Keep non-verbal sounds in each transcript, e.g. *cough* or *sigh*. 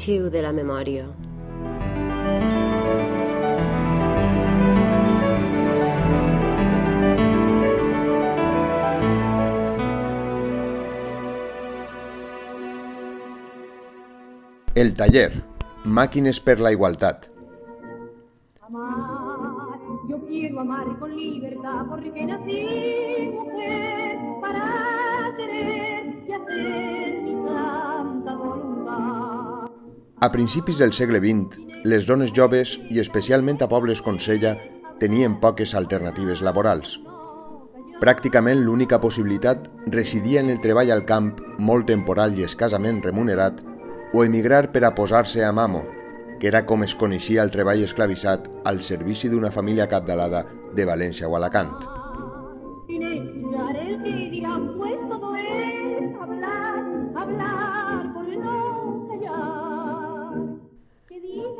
arxiu de la memòria. El taller. Màquines per la igualtat. Yo quiero amar con libertad porque nací mujer para querer y hacer. A principis del segle XX, les dones joves, i especialment a pobles com Sella, tenien poques alternatives laborals. Pràcticament l'única possibilitat residia en el treball al camp, molt temporal i escasament remunerat, o emigrar per a posar-se a mamo, que era com es coneixia el treball esclavitzat al servici d'una família capdalada de València o Alacant.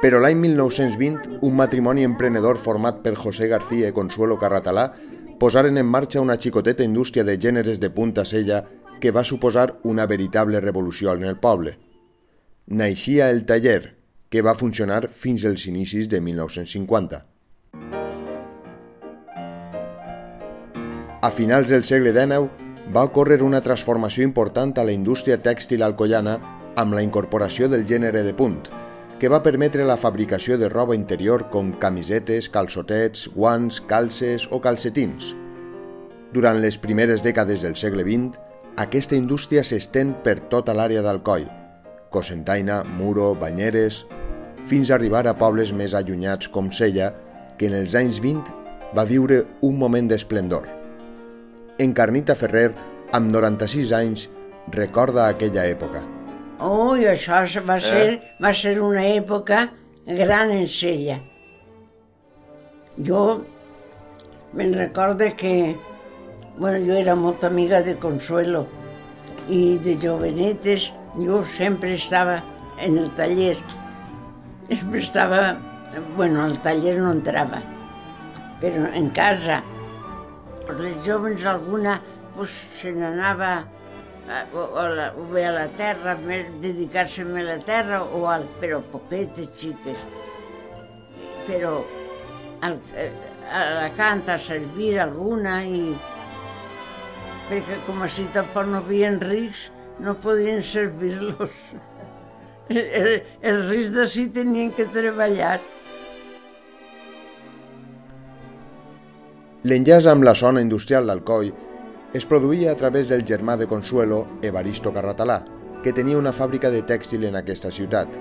Però l'any 1920, un matrimoni emprenedor format per José García i Consuelo Carratalà posaren en marxa una xicoteta indústria de gèneres de punta sella que va suposar una veritable revolució en el poble. Naixia el taller, que va funcionar fins als inicis de 1950. A finals del segle XIX va ocórrer una transformació important a la indústria tèxtil alcoiana amb la incorporació del gènere de punt, que va permetre la fabricació de roba interior com camisetes, calçotets, guants, calces o calcetins. Durant les primeres dècades del segle XX, aquesta indústria s'estén per tota l'àrea d'Alcoi, Cosentaina, Muro, Banyeres, fins a arribar a pobles més allunyats com Sella, que en els anys 20 va viure un moment d'esplendor. Encarnita Ferrer, amb 96 anys, recorda aquella època. Oh, i això va ser, va ser una època gran en Sella. Jo me'n recorde que bueno, jo era molt amiga de Consuelo i de jovenetes jo sempre estava en el taller. Sempre estava... Bueno, al taller no entrava, però en casa. Les joves alguna pues, se n'anava o, o, la, o bé a la terra, més dedicar-se a la terra, o al, però poquetes xiques. Però al, eh, a la canta servir alguna i perquè com així tampoc no havien rics, no podien servir-los. *laughs* El, els rics de sí tenien que treballar. L'enllaç amb la zona industrial d'Alcoi es produïa a través del germà de Consuelo, Evaristo Carratalà, que tenia una fàbrica de tèxtil en aquesta ciutat.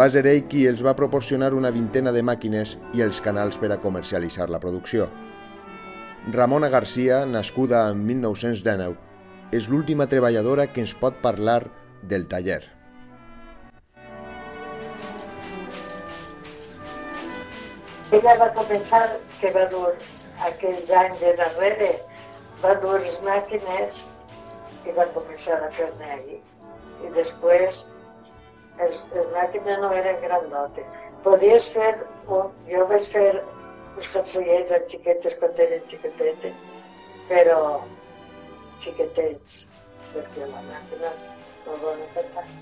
Va ser ell qui els va proporcionar una vintena de màquines i els canals per a comercialitzar la producció. Ramona Garcia, nascuda en 1919, és l'última treballadora que ens pot parlar del taller. Ella va començar, que va dur aquells anys de darrere, va dur les màquines i va començar a fer-ne allí. I després les, les màquines no eren grandotes. Podies fer, un, jo vaig fer uns calcellets a xiquetes quan eren xiquetetes, però xiquetets, perquè la màquina no per tant.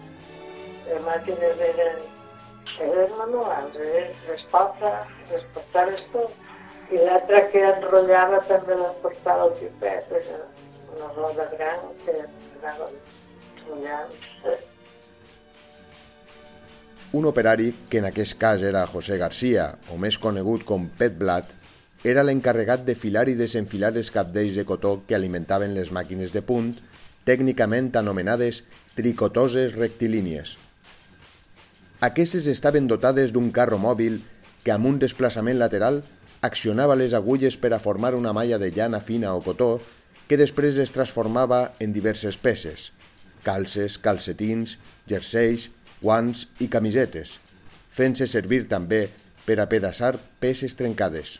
Les màquines eren eren manuals, eh? les porta, les portaves tu, i l'altra que enrotllava també la portava al pipet, era una roda gran que anava enrotllant. Un operari, que en aquest cas era José García, o més conegut com Pet Blat, era l'encarregat de filar i desenfilar els capdells de cotó que alimentaven les màquines de punt, tècnicament anomenades tricotoses rectilínies. Aquestes estaven dotades d'un carro mòbil que amb un desplaçament lateral accionava les agulles per a formar una malla de llana fina o cotó que després es transformava en diverses peces, calces, calcetins, jerseis, guants i camisetes, fent-se servir també per a pedaçar peces trencades.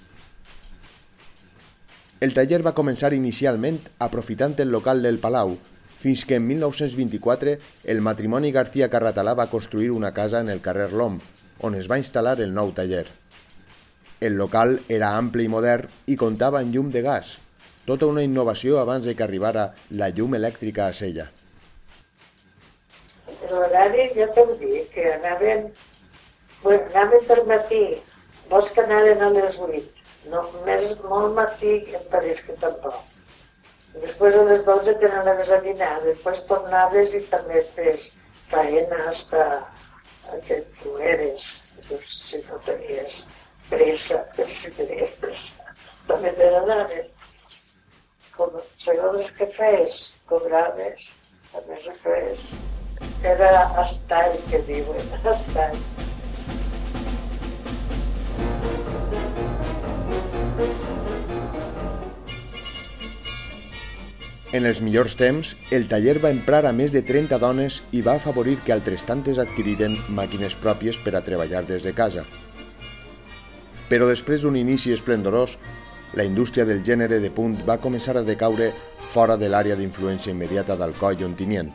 El taller va començar inicialment aprofitant el local del Palau, fins que en 1924 el matrimoni García Carratalà va construir una casa en el carrer Lom, on es va instal·lar el nou taller. El local era ampli i modern i comptava amb llum de gas, tota una innovació abans de que arribara la llum elèctrica a Sella. l'horari jo t'ho dic, que anaven, bueno, anaven per matí, vols que anaven a les 8, no, més molt matí em pareix que tampoc. Després a les 12 te n'anaves a dinar, després tornaves i també fes faena hasta que tu eres, si no tenies pressa, si tenies pressa, també te n'anaves. Com, segons que fes, cobraves, a més a més, era estall que diuen, *laughs* estall. En els millors temps, el taller va emprar a més de 30 dones i va afavorir que altres tantes adquiriren màquines pròpies per a treballar des de casa. Però després d'un inici esplendorós, la indústria del gènere de punt va començar a decaure fora de l'àrea d'influència immediata d'Alcoi i Ontinyent.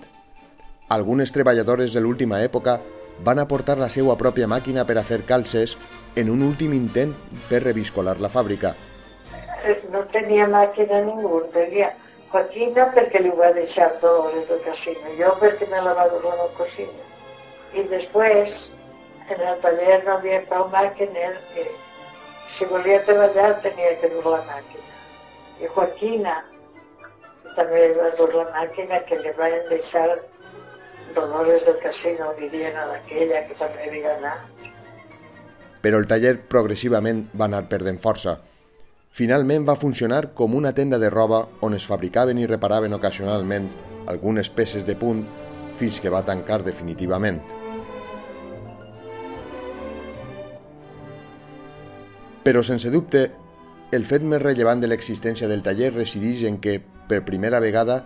Algunes treballadores de l'última època van aportar la seva pròpia màquina per a fer calces en un últim intent per reviscolar la fàbrica. No tenia màquina ningú, tenia Joaquina perquè li ho va deixar Dolores del casino, jo perquè me la va dur la cocina. I després, en el taller no havia prou màquines i si volia treballar tenia que dur la màquina. I Joaquina també va dur la màquina que li van deixar Dolores del casino, Viviana d'aquella que també havia anat. Però el taller progressivament va anar perdent força. Finalment va funcionar com una tenda de roba on es fabricaven i reparaven ocasionalment algunes peces de punt fins que va tancar definitivament. Però sense dubte, el fet més rellevant de l'existència del taller resideix en que, per primera vegada,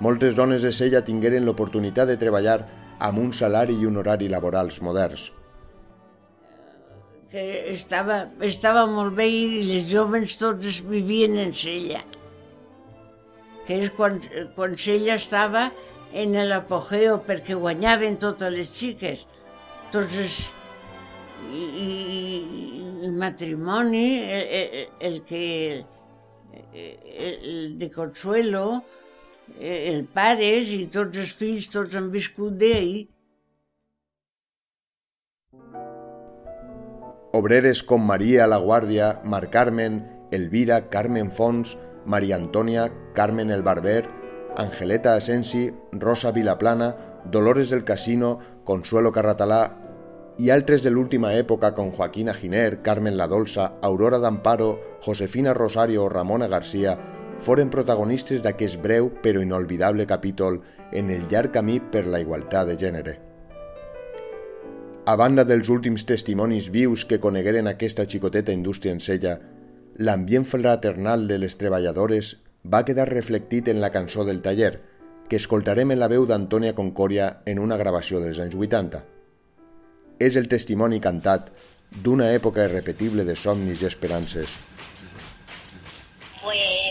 moltes dones de Sella tingueren l'oportunitat de treballar amb un salari i un horari laborals moderns. Que estava, estava molt bé i les joves totes vivien en Sella. Que és quan, quan Sella estava en l'apogeo perquè guanyaven totes les xiques. Entonces, i, i, i el matrimoni, el, el, el que el, el de Consuelo, el pares i tots els fills, tots han viscut d'ell, Obreres com Maria La Guàrdia, Mar Carmen, Elvira, Carmen Fons, Maria Antònia, Carmen el Barber, Angeleta Asensi, Rosa Vilaplana, Dolores del Casino, Consuelo Carratalà i altres de l'última època com Joaquina Giner, Carmen La Dolça, Aurora d'Amparo, Josefina Rosario o Ramona Garcia foren protagonistes d'aquest breu però inolvidable capítol en el llarg camí per la igualtat de gènere. A banda dels últims testimonis vius que conegueren aquesta xicoteta indústria en sella, l'ambient fraternal de les treballadores va quedar reflectit en la cançó del taller, que escoltarem en la veu d'Antònia Concòria en una gravació dels anys 80. És el testimoni cantat d'una època irrepetible de somnis i esperances. Pueblo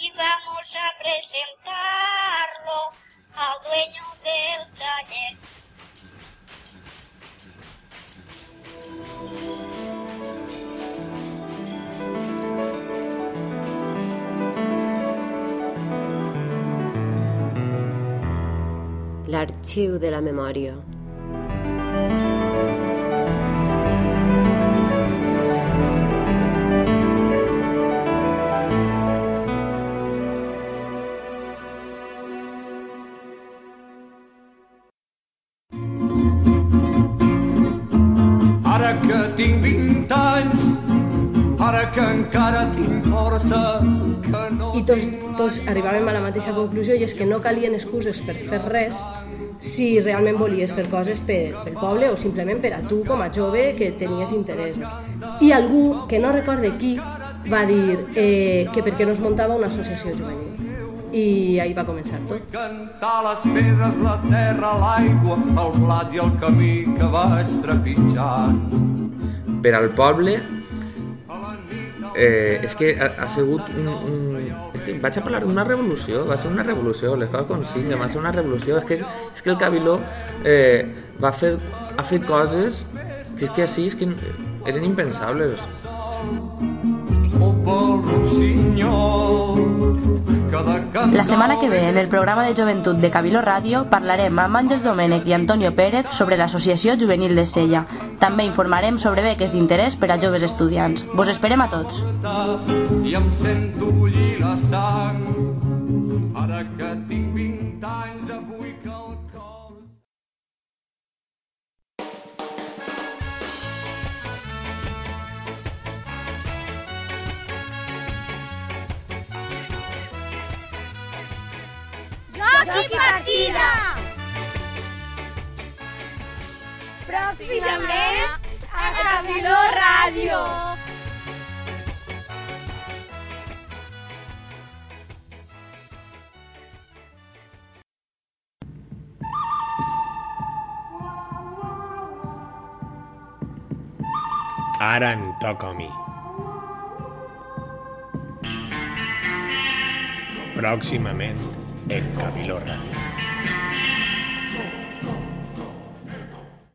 y vamos a presentarlo al dueño del taller. L'arxiu de la memòria. I tots, tots arribàvem a la mateixa conclusió i és que no calien excuses per fer res si realment volies fer coses per, pel poble o simplement per a tu com a jove que tenies interessos. I algú, que no recorde qui, va dir eh, que per què no es muntava una associació juvenil. I ahí va començar tot. cantar les pedres, la terra, l'aigua, el blat i el camí que vaig trepitjant. per al poble eh, és que ha, ha sigut un, un... És que vaig a parlar d'una revolució, va ser una revolució, les coses com sigui, va ser una revolució. És que, és que el Cabiló eh, va fer, ha fet coses que és que així és que eren impensables. O pel rossinyol. La setmana que ve, en el programa de joventut de Cabilo Ràdio, parlarem amb Àngels Domènech i Antonio Pérez sobre l'Associació Juvenil de Sella. També informarem sobre beques d'interès per a joves estudiants. Vos esperem a tots. i em sento bullir la sang. Ara que Joc i partida! Pròximament a Cabiló Ràdio. Ara em toca a mi. Pròximament en Cabiló Ràdio.